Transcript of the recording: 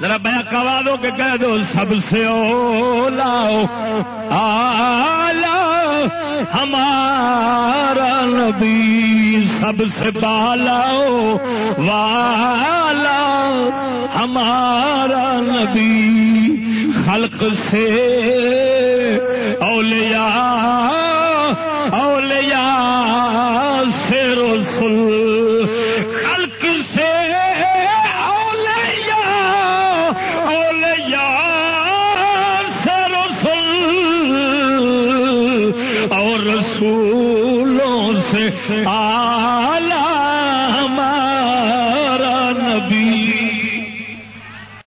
ذرا بیا کوا دو کہ کہہ دو سب سے اولا، آلہ، ہمارا نبی، سب سے بالا، والا، ہمارا نبی، خلق سے اولیاء اولیاء سے رسول۔ رسولوں سے آلہ